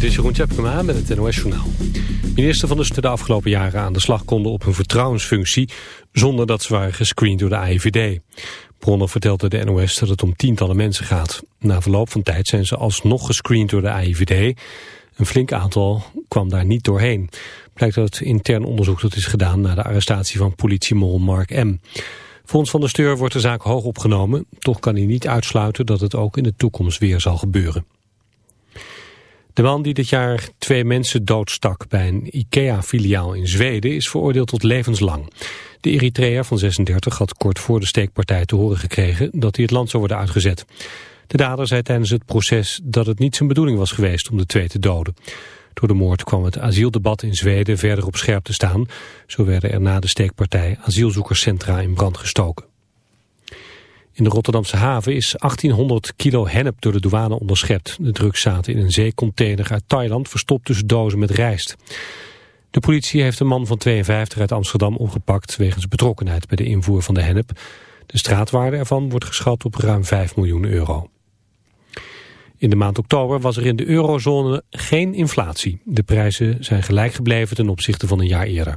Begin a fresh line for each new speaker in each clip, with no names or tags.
dit is Jeroen Tjepkema met het NOS Journaal. Minister van de de afgelopen jaren aan de slag konden op hun vertrouwensfunctie... zonder dat ze waren gescreend door de AIVD. Bronnen vertelden de NOS dat het om tientallen mensen gaat. Na verloop van tijd zijn ze alsnog gescreend door de AIVD. Een flink aantal kwam daar niet doorheen. Blijkt uit intern onderzoek dat is gedaan... na de arrestatie van politiemol Mark M., Volgens Van der Steur wordt de zaak hoog opgenomen. Toch kan hij niet uitsluiten dat het ook in de toekomst weer zal gebeuren. De man die dit jaar twee mensen doodstak bij een IKEA-filiaal in Zweden is veroordeeld tot levenslang. De Eritreër van 36 had kort voor de steekpartij te horen gekregen dat hij het land zou worden uitgezet. De dader zei tijdens het proces dat het niet zijn bedoeling was geweest om de twee te doden. Door de moord kwam het asieldebat in Zweden verder op scherp te staan. Zo werden er na de steekpartij asielzoekerscentra in brand gestoken. In de Rotterdamse haven is 1800 kilo hennep door de douane onderschept. De drugs zaten in een zeecontainer uit Thailand verstopt tussen dozen met rijst. De politie heeft een man van 52 uit Amsterdam opgepakt wegens betrokkenheid bij de invoer van de hennep. De straatwaarde ervan wordt geschat op ruim 5 miljoen euro. In de maand oktober was er in de eurozone geen inflatie. De prijzen zijn gelijk gebleven ten opzichte van een jaar eerder.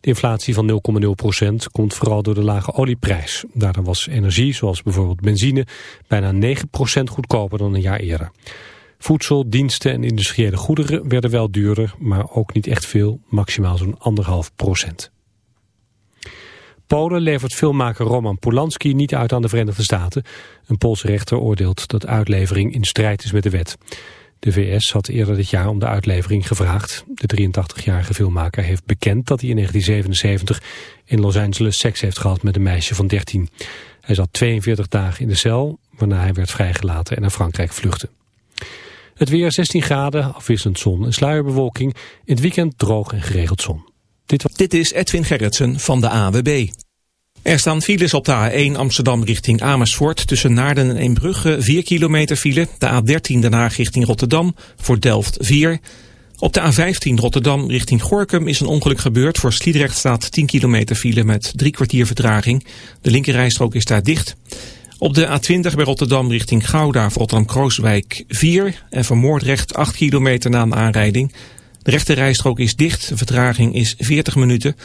De inflatie van 0,0% komt vooral door de lage olieprijs. Daardoor was energie, zoals bijvoorbeeld benzine, bijna 9% goedkoper dan een jaar eerder. Voedsel, diensten en industriële goederen werden wel duurder, maar ook niet echt veel, maximaal zo'n anderhalf procent. Polen levert filmmaker Roman Polanski niet uit aan de Verenigde Staten. Een Poolse rechter oordeelt dat uitlevering in strijd is met de wet. De VS had eerder dit jaar om de uitlevering gevraagd. De 83-jarige filmmaker heeft bekend dat hij in 1977 in Los Angeles seks heeft gehad met een meisje van 13. Hij zat 42 dagen in de cel, waarna hij werd vrijgelaten en naar Frankrijk vluchtte. Het weer 16 graden, afwisselend zon en sluierbewolking. In het weekend droog en geregeld zon.
Dit, Dit is Edwin Gerritsen van de AWB. Er staan files op de A1 Amsterdam richting Amersfoort. Tussen Naarden en Eembrugge 4 kilometer file. De A13 daarna richting Rotterdam voor Delft 4. Op de A15 Rotterdam richting Gorkum is een ongeluk gebeurd. Voor Sliedrecht staat 10 kilometer file met drie kwartier vertraging. De linkerrijstrook is daar dicht. Op de A20 bij Rotterdam richting Gouda voor Rotterdam-Krooswijk 4. En voor Moordrecht 8 kilometer na een aanrijding. De rechterrijstrook is dicht. De vertraging is 40 minuten.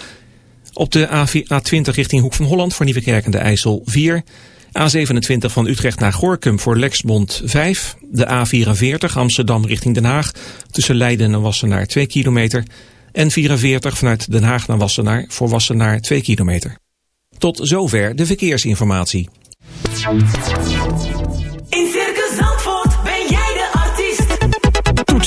Op de A20 richting Hoek van Holland voor Nieuwekerk de IJssel 4. A27 van Utrecht naar Gorkum voor Lexmond 5. De A44 Amsterdam richting Den Haag tussen Leiden en Wassenaar 2 kilometer. En 44 vanuit Den Haag naar Wassenaar voor Wassenaar 2 kilometer. Tot zover de verkeersinformatie.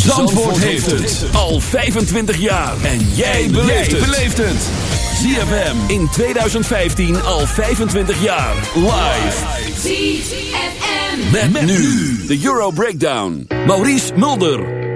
Zandvoort heeft het al 25 jaar. En jij beleeft het. ZFM in 2015 al 25 jaar. Live.
ZFM.
Met, nu de Euro Breakdown. Maurice Mulder.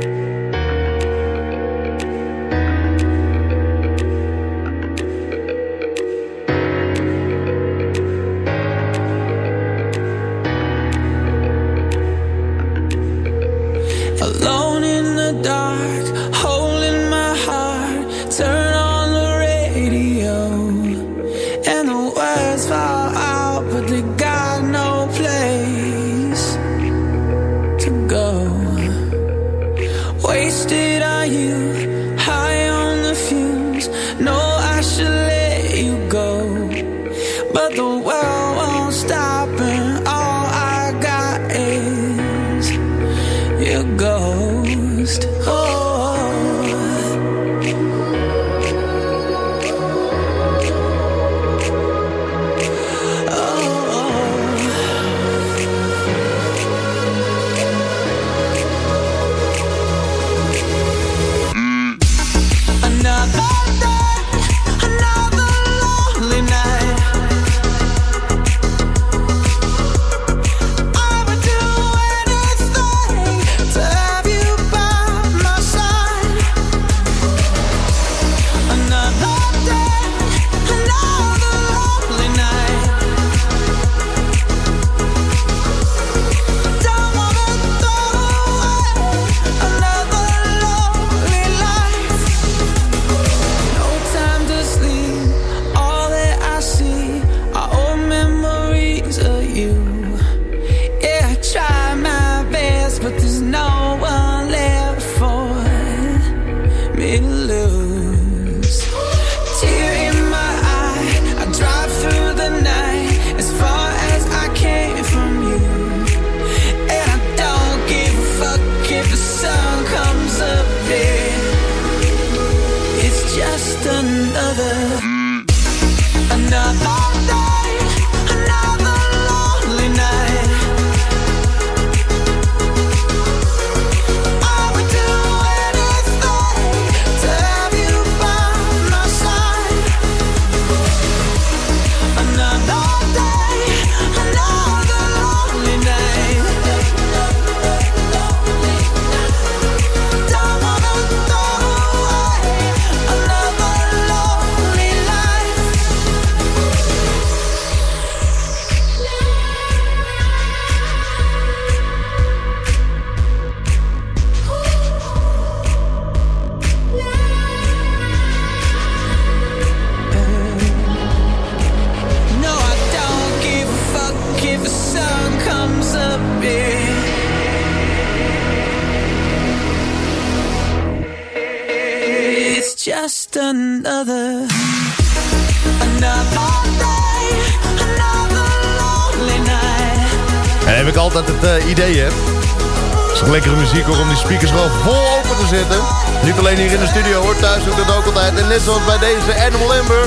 En net zoals bij deze Animal Amber.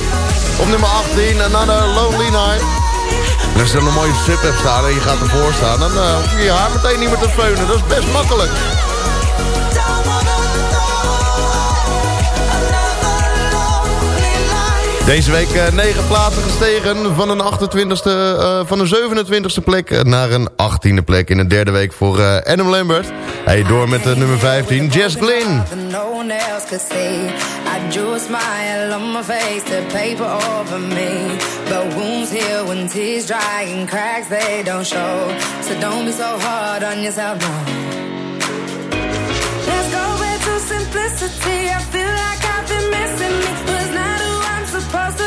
Op nummer 18, Another Lonely Night. En als dan een mooie sub hebt staan en je gaat ervoor staan... dan eh, hoef je je haar meteen niet meer te feunen. Dat is best makkelijk. Deze week eh, 9 plaatsen gestegen van een, 28ste, eh, van een 27ste plek naar een 18e plek in de derde week voor Adam Lambert. Hey, door met de nummer 15, Jess Glynn.
I drew a smile on my face to paper over me. But wounds heal when tears dry and cracks they don't show. So don't be so hard on yourself, no. Let's go back to simplicity. I feel like I've been missing me. Was not who I'm supposed to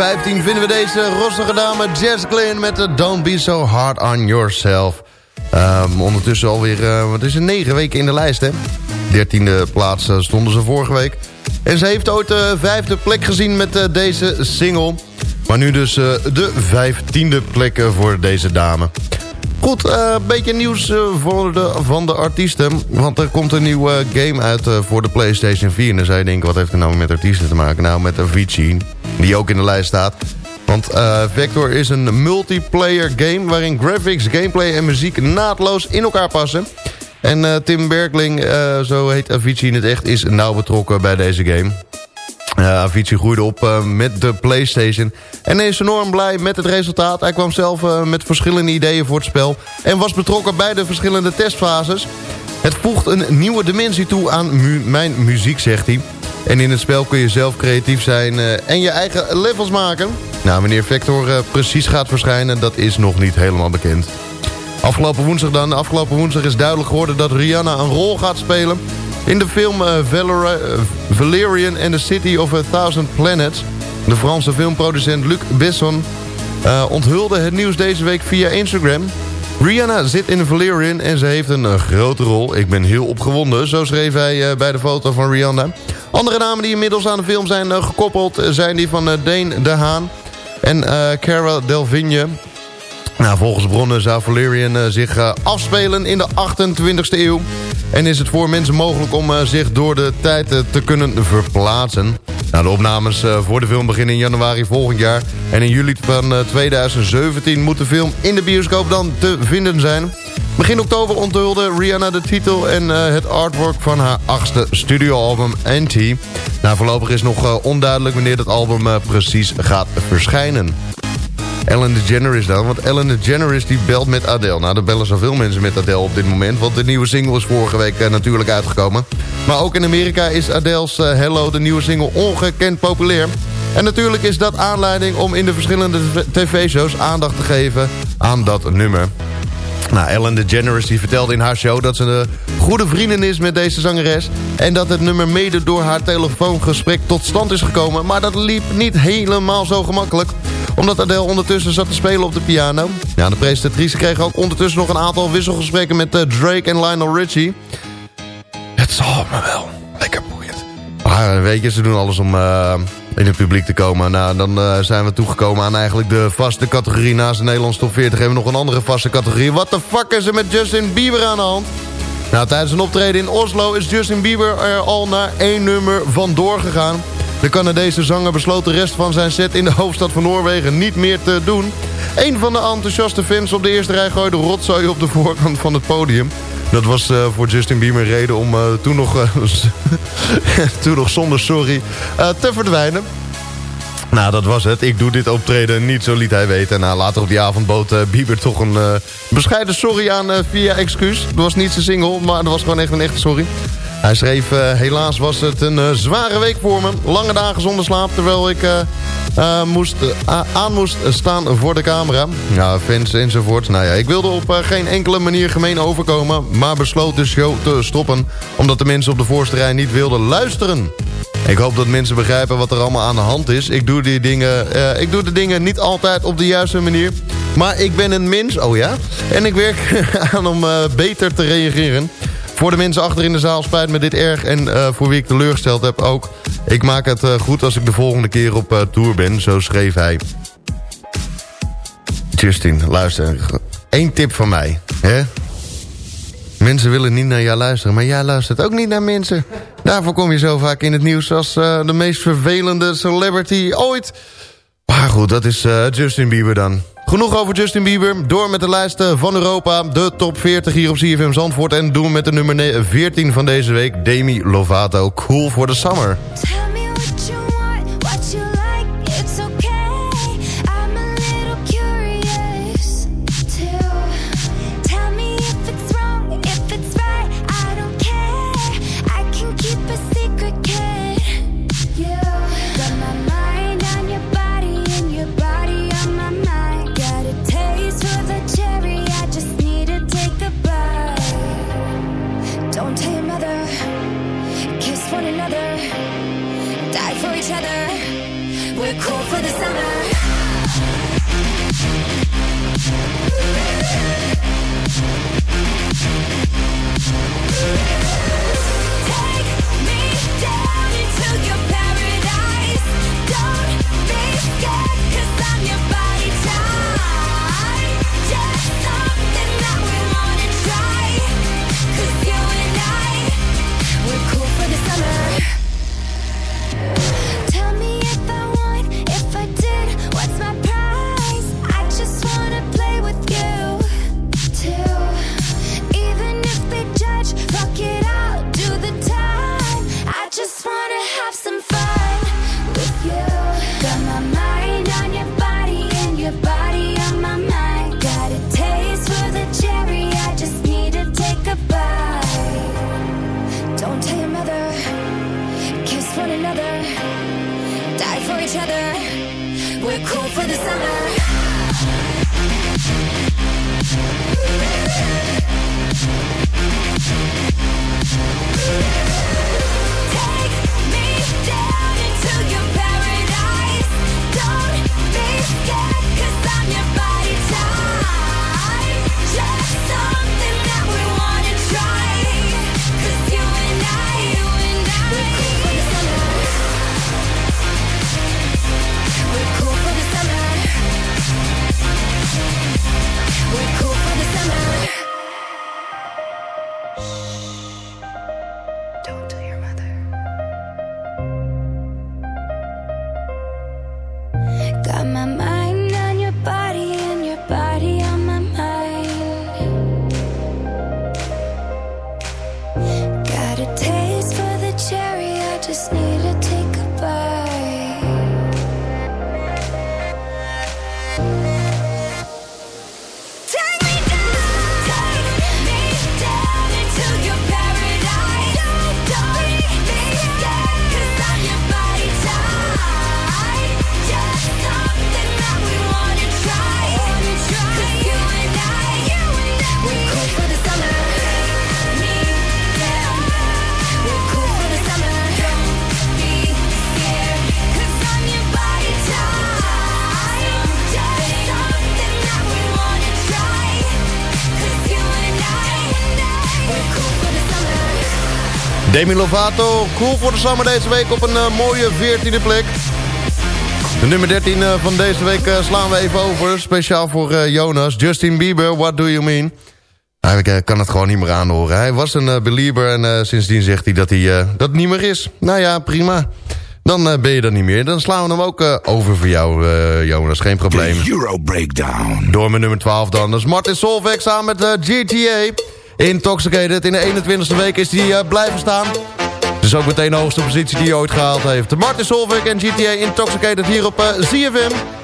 15 vinden we deze rossige dame Jess Glynn met de Don't Be So Hard On Yourself. Ehm, ondertussen alweer, uh, wat is het, negen weken in de lijst, hè? Dertiende plaats eh, stonden ze vorige week. En ze heeft ooit de vijfde plek gezien met eh, deze single. Maar nu dus eh, de vijftiende plek eh, voor deze dame. Goed, eh, een beetje nieuws eh, voor de, van de artiesten. Want er komt een nieuwe game uit eh, voor de PlayStation 4. En dan zou je denken, wat heeft het nou met artiesten te maken? Nou, met Avicii, die ook in de lijst staat. Want eh, Vector is een multiplayer game... waarin graphics, gameplay en muziek naadloos in elkaar passen. En eh, Tim Berkling, eh, zo heet Avicii in het echt... is nauw betrokken bij deze game. Avicii groeide op met de Playstation en is enorm blij met het resultaat. Hij kwam zelf met verschillende ideeën voor het spel... en was betrokken bij de verschillende testfases. Het voegt een nieuwe dimensie toe aan mijn muziek, zegt hij. En in het spel kun je zelf creatief zijn en je eigen levels maken. Nou, wanneer Vector precies gaat verschijnen, dat is nog niet helemaal bekend. Afgelopen woensdag dan. Afgelopen woensdag is duidelijk geworden dat Rihanna een rol gaat spelen... in de film Valera Valerian and the City of a Thousand Planets. De Franse filmproducent Luc Besson onthulde het nieuws deze week via Instagram. Rihanna zit in Valerian en ze heeft een grote rol. Ik ben heel opgewonden, zo schreef hij bij de foto van Rihanna. Andere namen die inmiddels aan de film zijn gekoppeld... zijn die van Dane de Haan en Cara Delvigne... Nou, volgens bronnen zou Valerian zich afspelen in de 28e eeuw. En is het voor mensen mogelijk om zich door de tijd te kunnen verplaatsen. Nou, de opnames voor de film beginnen in januari volgend jaar. En in juli van 2017 moet de film in de bioscoop dan te vinden zijn. Begin oktober onthulde Rihanna de titel en het artwork van haar achtste studioalbum Anti. Nou, voorlopig is nog onduidelijk wanneer dat album precies gaat verschijnen. Ellen DeGeneres dan. Want Ellen DeGeneres die belt met Adele. Nou, er bellen zoveel mensen met Adele op dit moment. Want de nieuwe single is vorige week natuurlijk uitgekomen. Maar ook in Amerika is Adele's Hello, de nieuwe single, ongekend populair. En natuurlijk is dat aanleiding om in de verschillende tv-shows aandacht te geven aan dat nummer. Nou, Ellen DeGeneres die vertelde in haar show dat ze een goede vriendin is met deze zangeres. En dat het nummer mede door haar telefoongesprek tot stand is gekomen. Maar dat liep niet helemaal zo gemakkelijk. Omdat Adele ondertussen zat te spelen op de piano. Ja, de presentatrice kreeg ook ondertussen nog een aantal wisselgesprekken met uh, Drake en Lionel Richie. Het zal me wel. Lekker boeiend. Maar weet je, ze doen alles om... Uh, in het publiek te komen. Nou, dan uh, zijn we toegekomen aan eigenlijk de vaste categorie. Naast de Nederlands top 40 hebben we nog een andere vaste categorie. Wat de fuck is er met Justin Bieber aan de hand? Nou, tijdens een optreden in Oslo is Justin Bieber er al naar één nummer vandoor gegaan. De Canadese zanger besloot de rest van zijn set in de hoofdstad van Noorwegen niet meer te doen. Een van de enthousiaste fans op de eerste rij gooide rotzooi op de voorkant van het podium. Dat was uh, voor Justin Bieber reden om uh, toen, nog, uh, toen nog zonder sorry te verdwijnen. Nou, dat was het. Ik doe dit optreden niet, zo liet hij weten. Nou, later op die avond bood Bieber toch een bescheiden sorry aan via excuus. Het was niet zijn single, maar dat was gewoon echt een echte sorry. Hij schreef, uh, helaas was het een uh, zware week voor me. Lange dagen zonder slaap, terwijl ik uh, moest, aan moest staan voor de camera. Ja, fans enzovoort. Nou ja, ik wilde op geen enkele manier gemeen overkomen... maar besloot de show te stoppen... omdat de mensen op de voorste rij niet wilden luisteren. Ik hoop dat mensen begrijpen wat er allemaal aan de hand is. Ik doe, die dingen, ik doe de dingen niet altijd op de juiste manier... maar ik ben een mens, oh ja... en ik werk aan om beter te reageren... Voor de mensen achter in de zaal spijt me dit erg. En uh, voor wie ik teleurgesteld heb ook. Ik maak het uh, goed als ik de volgende keer op uh, tour ben. Zo schreef hij. Justin, luister. Eén tip van mij. Hè? Mensen willen niet naar jou luisteren. Maar jij luistert ook niet naar mensen. Daarvoor kom je zo vaak in het nieuws als de meest vervelende celebrity ooit. Maar goed, dat is Justin Bieber dan. Genoeg over Justin Bieber. Door met de lijsten van Europa. De top 40 hier op CFM Zandvoort. En doen we met de nummer 14 van deze week. Demi Lovato.
Cool for the Summer.
Demi Lovato, cool voor de summer deze week op een eh, mooie 14e plek. De nummer 13 eh, van deze week eh, slaan we even over. Speciaal voor Jonas. Justin Bieber, What Do You Mean? Eigenlijk kan het gewoon niet meer aanhoren. Hij was een believer en sindsdien zegt hij dat hij dat niet meer is. Nou ja, prima. Dan ben je dat niet meer. Dan slaan we hem ook over voor jou, Jonas. Geen probleem.
Euro Breakdown.
Door mijn nummer 12 dan. Dat is Martin Solveig samen met GTA... Intoxicated. In de 21ste week is die eh, blijven staan. Dus ook meteen de hoogste positie die hij ooit gehaald heeft. Martin Solvik en GTA Intoxicated hier op eh, ZFM.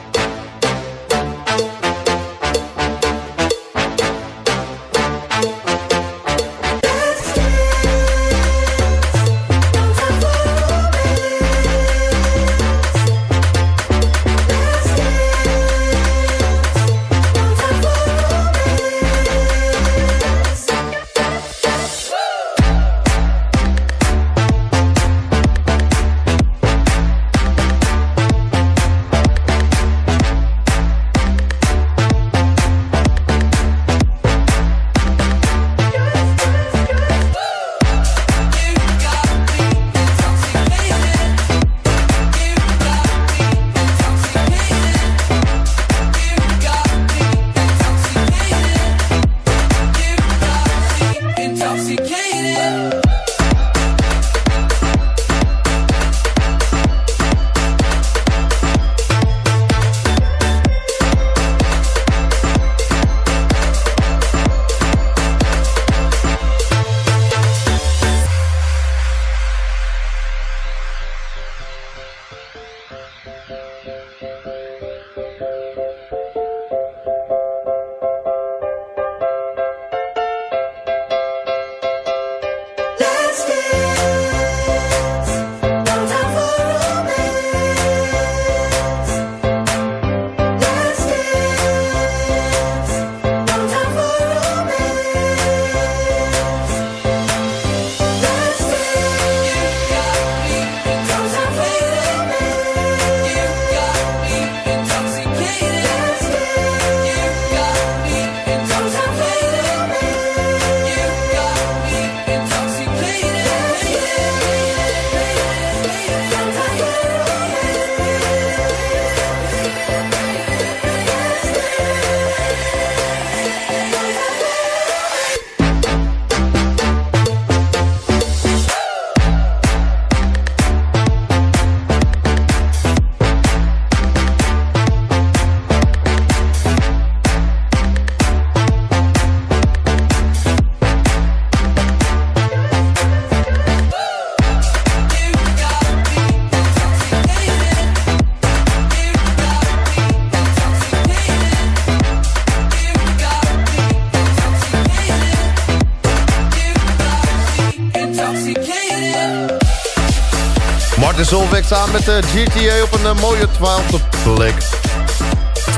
Solveig samen met de GTA op een eh, mooie twaalfde plek.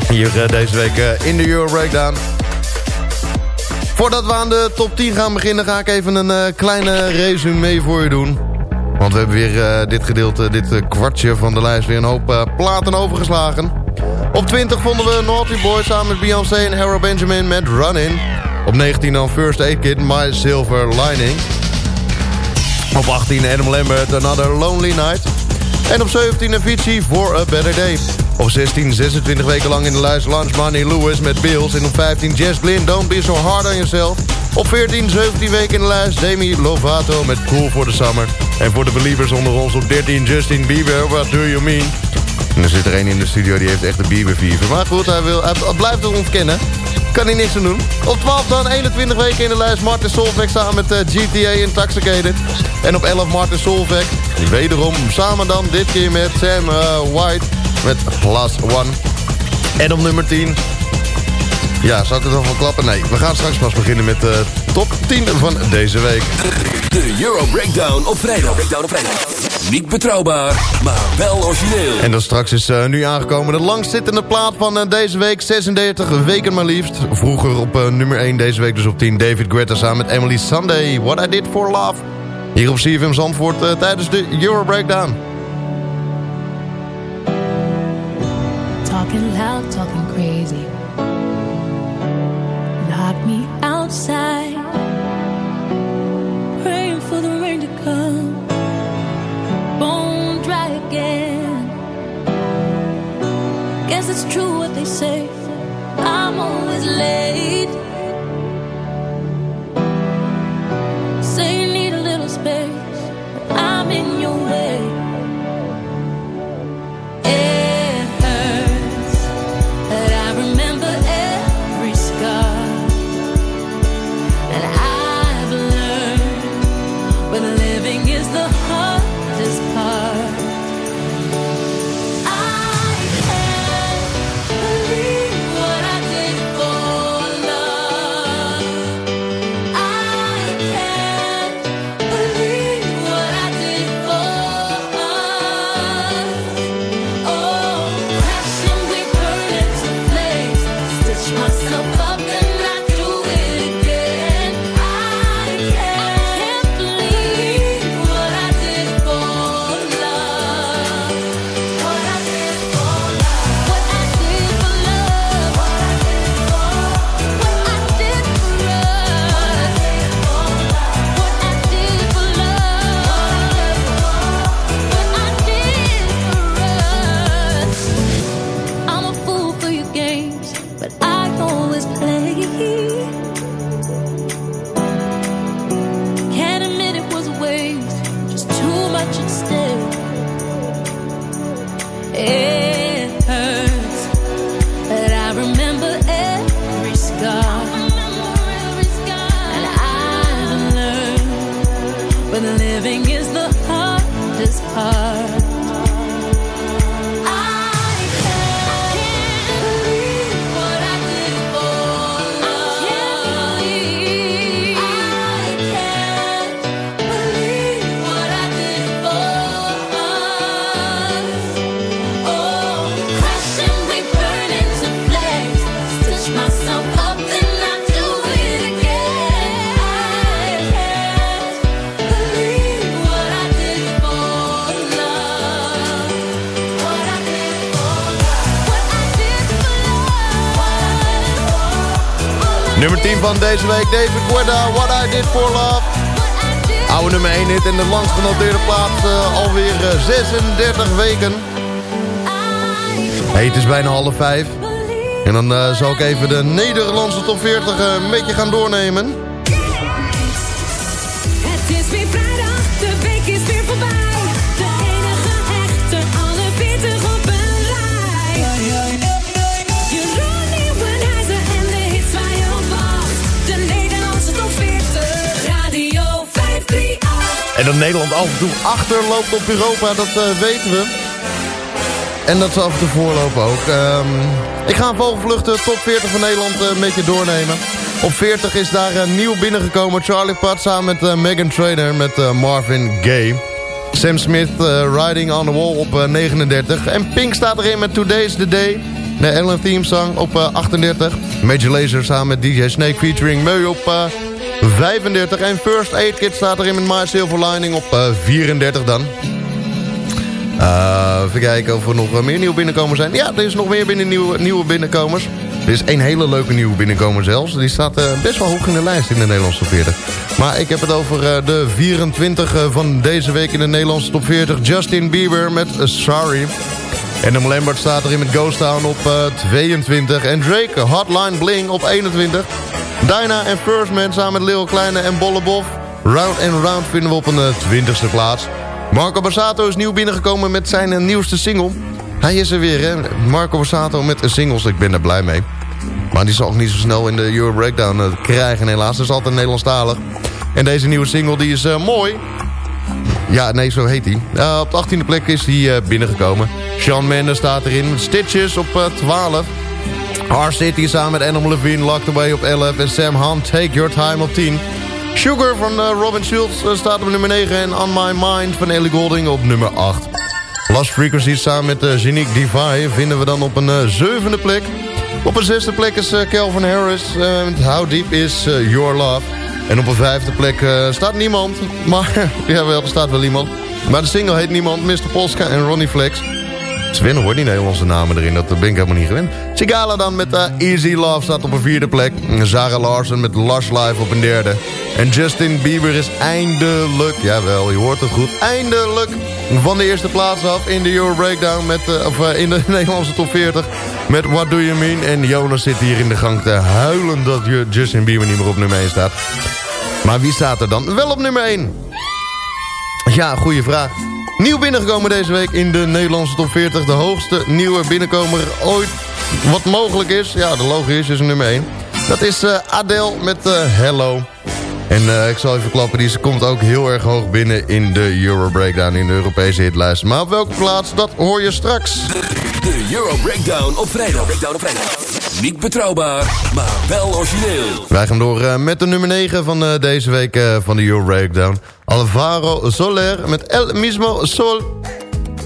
Hier eh, deze week eh, in de Euro Breakdown. Voordat we aan de top 10 gaan beginnen... ga ik even een eh, kleine resume voor je doen. Want we hebben weer eh, dit gedeelte, dit eh, kwartje van de lijst... weer een hoop eh, platen overgeslagen. Op 20 vonden we Naughty Boy samen met Beyoncé en Harold Benjamin met Run In. Op 19 dan First Aid Kid, My Silver Lining. Op 18 Adam Lambert, Another Lonely Night. En op 17 Avicii, For a Better Day. Op 16, 26 weken lang in de lijst Lunch Money Lewis met Bills. En op 15 Jess Glynn, Don't Be So Hard On Yourself. Op 14, 17 weken in de lijst Demi Lovato met Cool For The Summer. En voor de believers onder ons op 13 Justin Bieber, What Do You Mean? En er zit er één in de studio die heeft echt de Bieber fever. Maar goed, hij, wil, hij blijft het ontkennen. Kan hij niks aan doen. Op 12 dan 21 weken in de lijst Martin Solveig samen met eh, GTA Intoxicated. En op 11 Martin Solveig. Wederom samen dan dit keer met Sam eh, White met Plus One. En op nummer 10. Ja, zou ik het al van klappen? Nee, we gaan straks pas beginnen met de top 10 van deze week.
De Euro Breakdown op vrijdag. Breakdown op vrijdag. Niet betrouwbaar, maar wel origineel.
En dan straks is eh, nu aangekomen de langzittende plaat van eh, deze week. 36 weken maar liefst. Vroeger op nummer 1, deze week dus op 10. David Guetta samen met Emily Sunday. What I Did For Love. Hier op CFM Zandvoort eh, tijdens de Euro Breakdown.
Talking loud, talking crazy. Knock me outside.
Van deze week, David Guetta, What I Did For Love. Oude nummer 1 hit en de langst genoteerde plaats eh, alweer eh, 36 weken. Hey, het is bijna half vijf. En dan eh, zal ik even de Nederlandse top 40 eh, een beetje gaan doornemen.
En
dat Nederland af en toe achterloopt op Europa, dat eh, weten we. En dat ze af en toe voorlopen ook. Ehm, ik ga een vogelvlucht de top 40 van Nederland eh, een beetje doornemen. Op 40 is daar eh, nieuw binnengekomen Charlie Pat samen met Megan Trainor met Marvin Gaye. Sam Smith, Riding on the Wall op eh, 39. En Pink staat erin met Today's the Day. De Ellen Theme Song op eh, 38. Major Lazer samen met DJ Snake featuring Meu op 35. En First Aid Kit staat erin met My Silver Lining op eh, 34 dan. Eh, even kijken of er nog eh, meer nieuwe binnenkomers zijn. Ja, er is nog meer binnen nieuwe, nieuwe binnenkomers. Er is één hele leuke nieuwe binnenkomer zelfs. Die staat eh, best wel hoog in de lijst in de Nederlandse top 40. Maar ik heb het over eh, de 24 van deze week in de Nederlandse top 40. Justin Bieber met eh, Sorry. Adam Lambert staat erin met Ghost Town op eh, 22. En Drake, Hotline Bling op 21. Dyna en First Man samen met Lil Kleine en Bollebof. Round and Round vinden we op een eh, 20ste plaats. Marco Borsato is nieuw binnengekomen met zijn eh, nieuwste single. Hij is er weer, hè. Marco Borsato met eh, singles. Ik ben er blij mee. Maar die zal ook niet zo snel in de Euro Breakdown eh, krijgen helaas. Dat is altijd Nederlandstalig. En deze nieuwe single die is mooi. Ja, nee, zo heet hij. Op de 18e plek is hij binnengekomen. Sean Mendes staat erin. Stitches op eh, 12. R-City samen met Animal Levine. Locked Away op 11. En Sam Hunt, Take Your Time op 10. Sugar van eh, Robin Schulz eh, staat op nummer 9. En On My Mind van Ellie Golding op nummer 8. Last Frequencies samen met uh, Genique Divine vinden we dan op een zevende plek. Op een zesde plek is Calvin Harris met How Deep Is Your Love. En op een vijfde plek staat niemand. Maar, jawel, er staat wel iemand. Maar de single heet Niemand, Mr. Polska en Ronnie Flex. Ze winnen hoor, die Nederlandse namen erin. Dat ben ik helemaal niet gewend. Sigala dan met uh, Easy Love staat op een vierde plek. Zara Larsen met Lush Life op een derde. En Justin Bieber is eindelijk, jawel, je hoort het goed, eindelijk van de eerste plaats af in de Euro Breakdown, met, eh, of eh, in de Nederlandse top 40 met What Do You Mean. En Jonas zit hier in de gang te huilen dat Justin Bieber niet meer op nummer 1 staat. Maar wie staat er dan wel op nummer 1? Ja, goede vraag. Nieuw binnengekomen deze week in de Nederlandse top 40. De hoogste nieuwe binnenkomer ooit wat mogelijk is. Ja, de logisch is nummer 1. Dat is eh, Adele met eh, Hello. En eh, ik zal even klappen, die komt ook heel erg hoog binnen in de Euro Breakdown in de Europese hitlijst. Maar op welke plaats, dat hoor je straks.
De Euro Breakdown op vrijdag. Breakdown op. Niet betrouwbaar, maar wel origineel.
Wij gaan door eh, met de nummer 9 van eh, deze week eh, van de Euro Breakdown. Alvaro Soler met El Mismo Sol.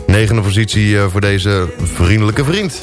Negende positie voor deze vriendelijke vriend.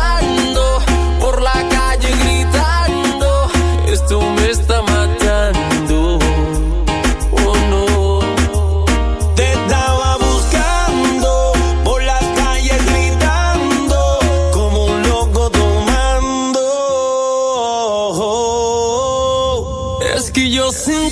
Você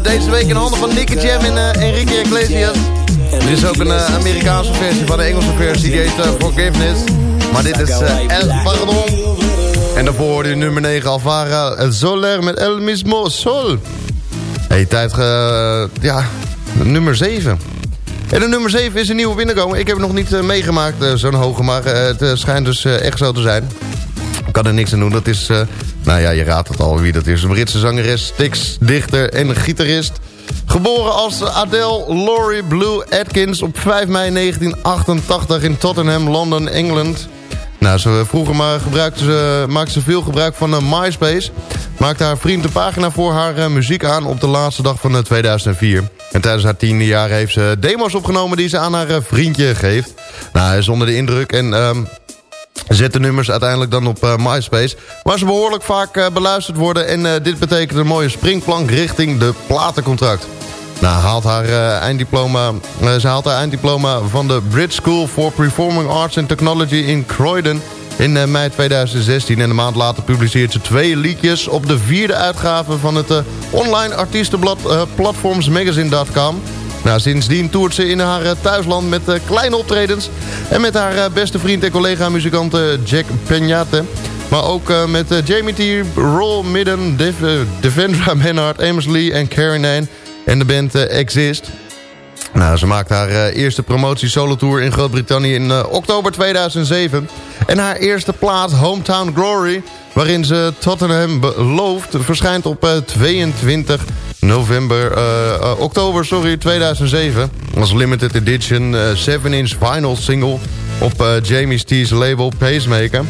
Deze week in handen van Nicky Jam en eh, Enrique Iglesias. Er is ook een eh, Amerikaanse versie van de Engelse versie, die heet eh, Forgiveness. Maar dit is eh, El Pardon. En daarvoor hoorde je nummer 9 Alvara El Soler met El Mismo Sol. Hey, tijd ja, nummer 7. En de nummer 7 is een nieuwe binnenkomen. Ik heb het nog niet eh, meegemaakt, eh, zo'n hoge, maar eh, het eh, schijnt dus eh, echt zo te zijn. Ik kan er niks aan doen. Dat is, eh, nou ja, je raadt het al wie dat is. Een Britse zangeres, Stix, dichter en gitarist. Geboren als Adele Laurie Blue Atkins op 5 mei 1988 in Tottenham, Londen, Engeland. Nou, ze vroeger maar gebruikte ze, maakte ze veel gebruik van uh, MySpace. Maakte haar vriend een pagina voor haar uh, muziek aan op de laatste dag van uh, 2004. En tijdens haar tiende jaar heeft ze demo's opgenomen die ze aan haar vriendje geeft. Nou, hij is onder de indruk en... Um, zet de nummers uiteindelijk dan op uh, MySpace. Waar ze behoorlijk vaak uh, beluisterd worden. En uh, dit betekent een mooie springplank richting de platencontract. Nou, haalt haar, einddiploma, ze haalt haar einddiploma van de Brit School for Performing Arts and Technology in Croydon in mei 2016. En een maand later publiceert ze twee liedjes op de vierde uitgave van het online artiestenblad platformsmagazine.com. Nou, sindsdien toert ze in haar uh, thuisland met uh, kleine optredens. En met haar uh, beste vriend en collega-muzikant Jack Peñate. Maar ook met Jamie T, Roll Midden, uh, Devendra Amos Lee en Carrie Nane. En de band Exist. Nou, ze maakt haar eerste promotie-solo-tour in Groot-Brittannië in oktober 2007. En haar eerste plaat, Hometown Glory, waarin ze Tottenham belooft, verschijnt op uh, 22 november, uh, oktober sorry, 2007. Als limited edition 7-inch vinyl single op Jamie T's label Pacemaker.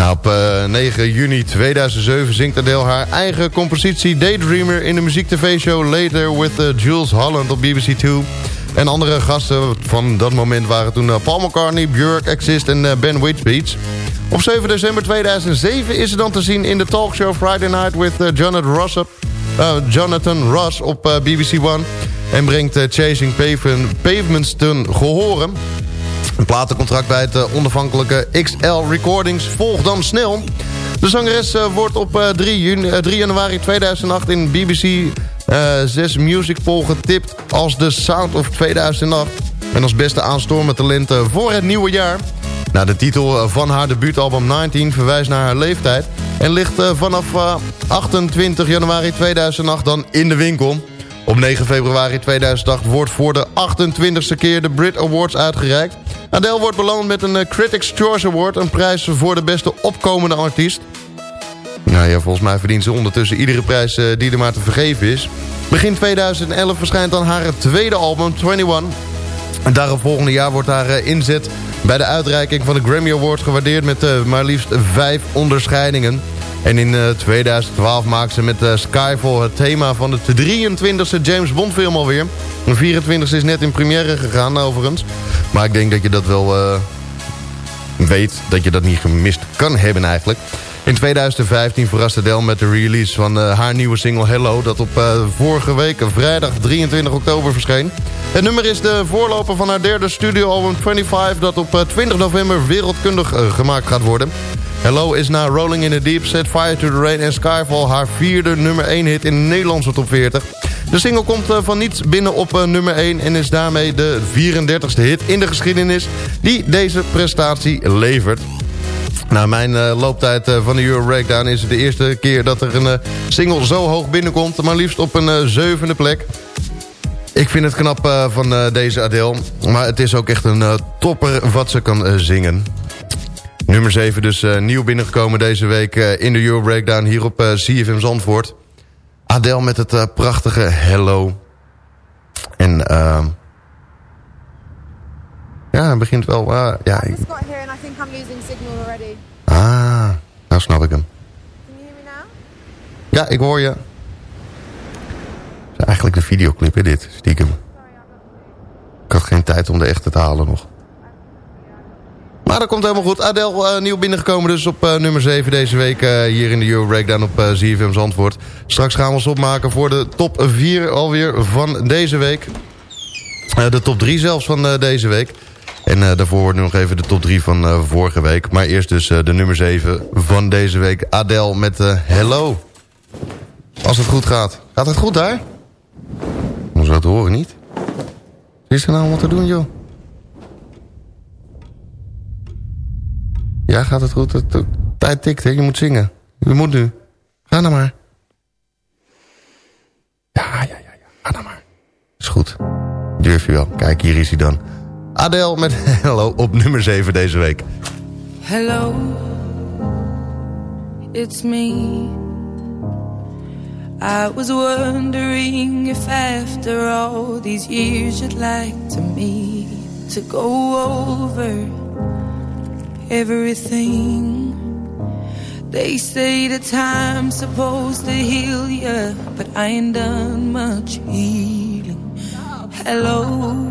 Nou, op eh, 9 juni 2007 zingt Adele haar eigen compositie Daydreamer... in de muziek-tv-show Later with eh, Jules Holland op BBC 2. En andere gasten van dat moment waren toen eh, Paul McCartney, Björk, Exist en eh, Ben Whitbeats. Op 7 december 2007 is ze dan te zien in de talkshow Friday Night with eh, Jonathan Ross, eh, Jonathan Ross op eh, BBC One. En brengt eh, Chasing Pavements ten gehoren. Een platencontract bij het eh, onafhankelijke XL Recordings volgt dan snel. De zangeres eh, wordt op eh, 3, juni, eh, 3 januari 2008 in BBC eh 6 Music Poll getipt als de Sound of 2008. En als beste aanstormend talent eh, voor het nieuwe jaar. Nou, de titel eh, van haar debuutalbum 19 verwijst naar haar leeftijd... en ligt eh, vanaf eh, 28 januari 2008 dan in de winkel... Op 9 februari 2008 wordt voor de 28e keer de Brit Awards uitgereikt. Adele wordt beloond met een eh, Critics' Choice Award... een prijs voor de beste opkomende artiest. Nou ja, volgens mij verdient ze ondertussen iedere prijs eh, die er maar te vergeven is. Begin 2011 verschijnt dan haar tweede album, 21. En daarop volgende jaar wordt haar eh, inzet bij de uitreiking van de Grammy Awards gewaardeerd... met eh, maar liefst vijf onderscheidingen. En in eh, 2012 maakt ze met eh, Skyfall het thema van de 23e James Bond film alweer. De 24e is net in première gegaan overigens. Maar ik denk dat je dat wel eh, weet, dat je dat niet gemist kan hebben eigenlijk. In 2015 verraste Adele met de release van eh, haar nieuwe single Hello... dat op eh, vorige week, vrijdag 23 oktober, verscheen. Het nummer is de voorloper van haar derde studioalbum 25... dat op eh, 20 november wereldkundig eh, gemaakt gaat worden. Hello is na Rolling in the Deep, Set Fire to the Rain en Skyfall... haar vierde nummer 1 hit in de Nederlandse top 40. De single komt eh, van niets binnen op eh, nummer 1... en is daarmee de 34ste hit in de geschiedenis... die deze prestatie levert. Nou, mijn eh, looptijd eh, van de Euro Breakdown is het de eerste keer dat er een eh, single zo hoog binnenkomt. Maar liefst op een zevende plek. Ik vind het knap van deze Adele. Maar het is ook echt een topper wat ze kan zingen. Nummer 7 dus nieuw binnengekomen deze week in de Euro Breakdown hier op CFM Zandvoort. Adele met het prachtige Hello. En ehm ja, het begint wel... eh, ja, ik-
just got here and I think I'm losing signal already.
ah, nou snap ik hem.
Can you hear me now?
Ja, ik hoor je. Het is eigenlijk de videoclip, hè, dit, stiekem. Ik had geen tijd om de echte te halen nog. Maar dat komt helemaal goed. Adele eh, nieuw binnengekomen dus op eh, nummer 7 deze week hier in de Euro Breakdown op uh, ZFM Zandvoort. Straks gaan we ons opmaken voor de top 4 alweer van deze week. De top 3 zelfs van deze week. En eh, daarvoor wordt nu nog even de top 3 van eh, vorige week. Maar eerst dus eh, de nummer 7 van deze week. Adele met Hello. Als het goed gaat. Gaat het goed daar? Om zo te horen niet. Is er nou wat te doen, joh? Ja, gaat het goed? Tijd tikt, hè? Je moet zingen. Je moet nu. Ga nou maar. Ja, ja, ja, ja. Ga nou maar. Is goed. Durf je wel. Kijk, hier is hij dan. Adele met Hello op nummer 7 deze week.
Hello, it's me. I was wondering if after all these years you'd like to me to go over everything. They say the time's supposed to heal you, but I ain't done much healing. Hello,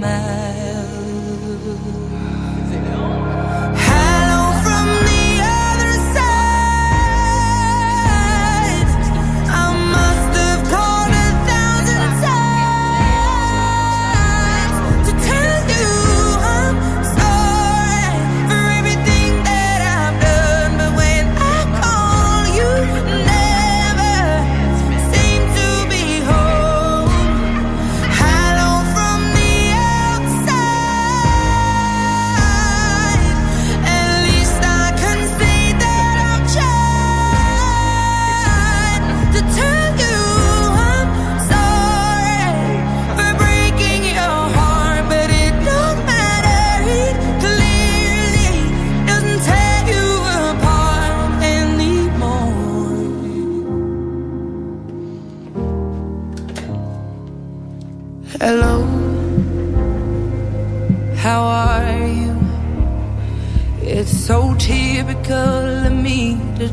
man.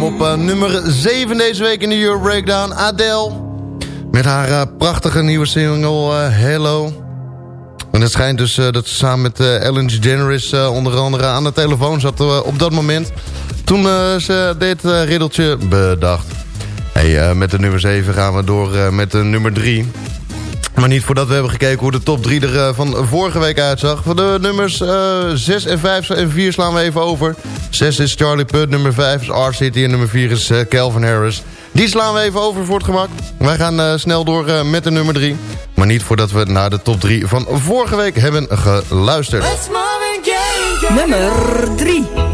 Op eh, nummer 7 deze week in de Euro Breakdown. Adele. Met haar eh, prachtige nieuwe single eh, Hello. En het schijnt dus dat ze samen met Ellen DeGeneres onder andere aan de telefoon zat op dat moment. Toen ze dit riddeltje bedacht. Hey, met de nummer 7 gaan we door met de nummer 3. Maar niet voordat we hebben gekeken hoe de top 3 er van vorige week uitzag. Voor de nummers eh 6 en 5 en 4 slaan we even over. 6 is Charlie Puth, nummer 5 is R-City en nummer 4 is eh, Calvin Harris. Die slaan we even over voor het gemak. Wij gaan eh, snel door eh, met de nummer 3. Maar niet voordat we naar de top 3 van vorige week hebben geluisterd.
Nummer 3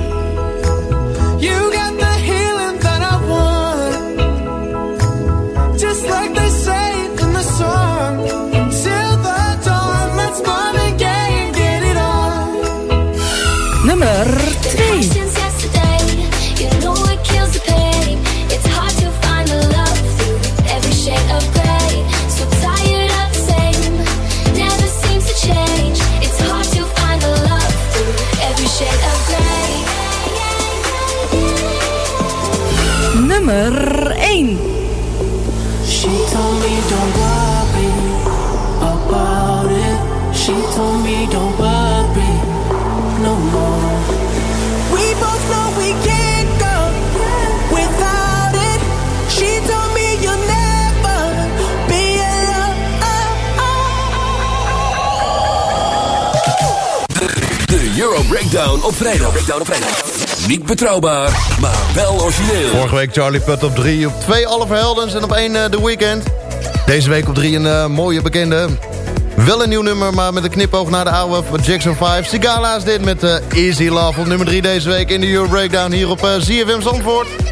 op vrijdag. Breakdown op vrijdag. Niet betrouwbaar, maar wel origineel.
Vorige week Charlie Puth op 3, op 2 Oliver Heldens en op 1 eh, The Weeknd. Deze week op 3 een eh, mooie bekende. Wel een nieuw nummer, maar met een knipoog naar de oude van Jackson 5. Sigala is dit met eh, Easy Love op nummer 3 deze week in de Euro Breakdown hier op ZFM Zandvoort.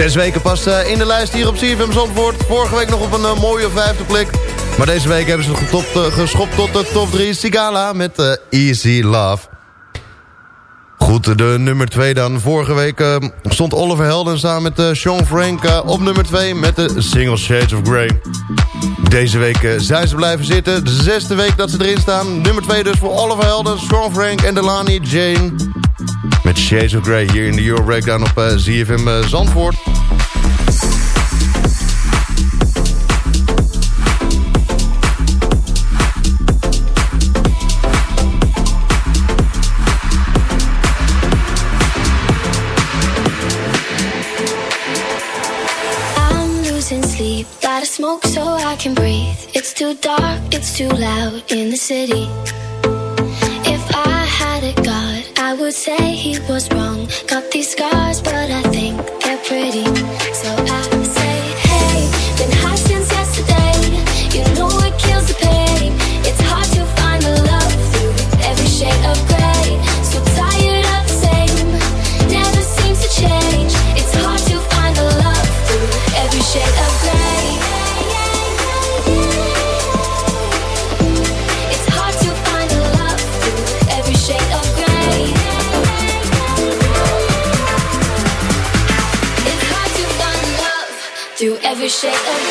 Zes weken pas eh, in de lijst hier op CFM Zandvoort. Vorige week nog op een eh, mooie vijfde plek. Maar deze week hebben ze getopt, eh, geschopt tot de top 3. Sigala met Easy Love. Goed, de nummer 2 dan. Vorige week stond Oliver Helden samen met Sean Frank op nummer 2 met de single Shades of Grey. Deze week zijn ze blijven zitten. De zesde week dat ze erin staan. Nummer 2 dus voor Oliver Helden, Sean Frank en Delani Jane. Met Shades of Grey hier in de Euro Breakdown op eh, ZFM eh, Zandvoort.
I'm losing sleep. Gotta smoke so I can breathe. It's too dark, it's too loud in the city. Would say he was wrong. Got these scars, but I think they're pretty. So through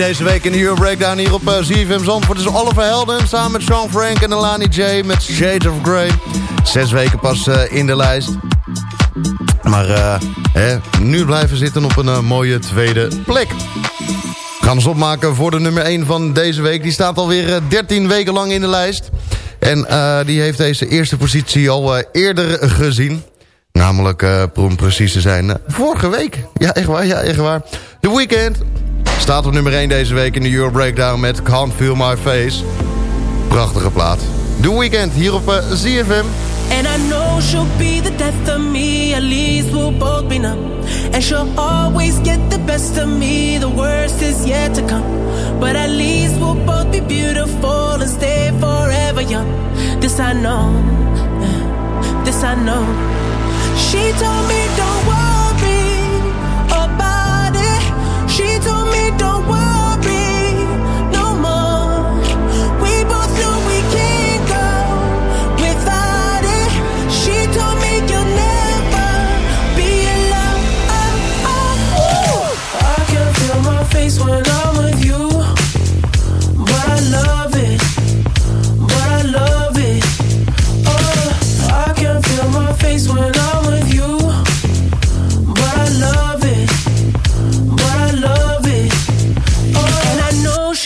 deze week in de Euro Breakdown hier op uh, ZFM Zandvoort. is Oliver Helden samen met Sean Frank en Alani J met Shades of Grey. Zes weken pas eh, in de lijst. Maar eh, hè, nu blijven zitten op een eh, mooie tweede plek. We gaan opmaken voor de nummer 1 van deze week. Die staat alweer eh, 13 weken lang in de lijst. En eh, die heeft deze eerste positie al eh, eerder gezien. Namelijk, eh, om precies te zijn, eh, vorige week. Ja, echt waar, ja, echt waar. The Weeknd staat op nummer 1 deze week in de Euro Breakdown met Can't Feel My Face. Prachtige plaat. The Weeknd hier op eh, ZFM.
And I know she'll be the death of me, at least we'll both be numb. And she'll always get the best of me, the worst is yet to come. But at least we'll both be beautiful and stay forever young. This I know, this I know. She told me don't me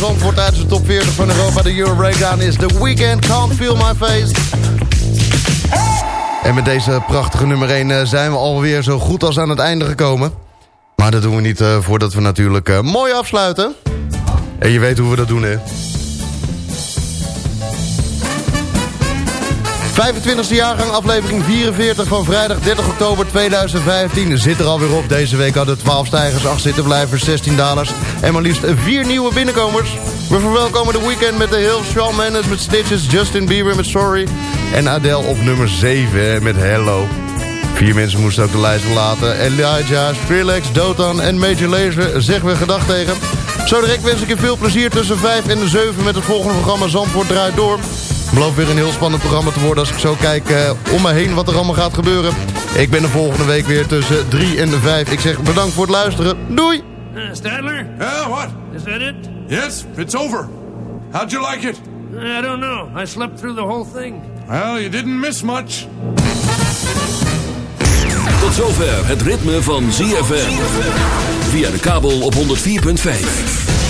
Zandvoort uit de top 40 van Europa. De Euro Breakdown is The Weeknd, Can't Feel My Face. En met deze prachtige nummer 1 eh, zijn we alweer zo goed als aan het einde gekomen. Maar dat doen we niet eh, voordat we natuurlijk eh, mooi afsluiten. En je weet hoe we dat doen, hè? 25e jaargang, aflevering 44 van vrijdag 30 oktober 2015 zit er alweer op. Deze week hadden 12 stijgers, 8 zittenblijvers, 16 dalers en maar liefst 4 nieuwe binnenkomers. We verwelkomen de weekend met de Hills, Shawn Mendes met Stitches, Justin Bieber met Sorry en Adele op nummer 7 met Hello. Vier mensen moesten ook de lijst verlaten. Elijah, Skrillex, Dotan en Major Lazer zeggen we gedag tegen. Zo direct wens ik je veel plezier tussen 5 en 7 met het volgende programma Zandvoort draait door. Beloof weer een heel spannend programma te worden als ik zo kijk eh, om me heen wat er allemaal gaat gebeuren. Ik ben er volgende week weer tussen 3 en 5. Ik zeg bedankt voor het luisteren. Doei!
Uh, Stadler?
Yeah, what?
Is that it?
Yes, it's over. How'd you like it?
I don't know. I slept through the whole thing.
Well, you didn't miss much.
Tot zover het ritme van ZFM. Via de kabel op 104.5.